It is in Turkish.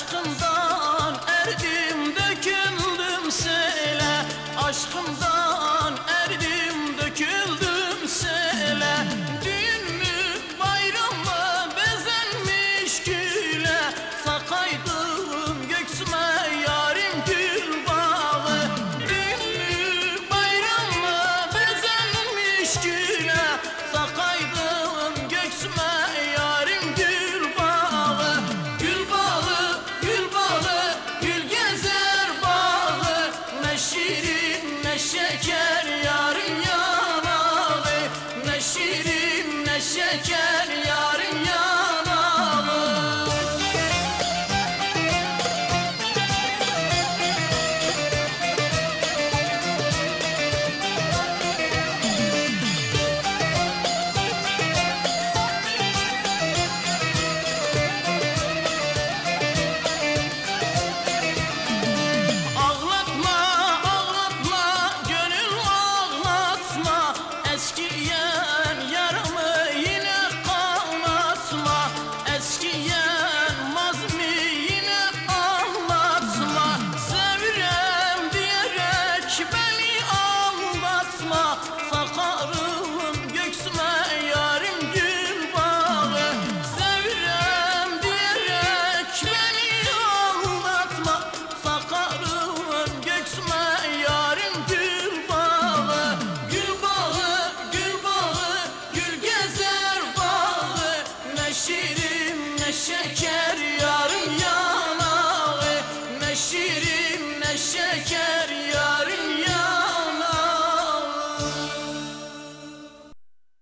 Aşkımdan erdim döküldüm sele. Aşkımdan erdim döküldüm sele. Dün mü bayramla bezenmiş güle. Sakaydım göksüme yarim gül bağı Dün mü bayramla bezenmiş güle. Sakaydım şeker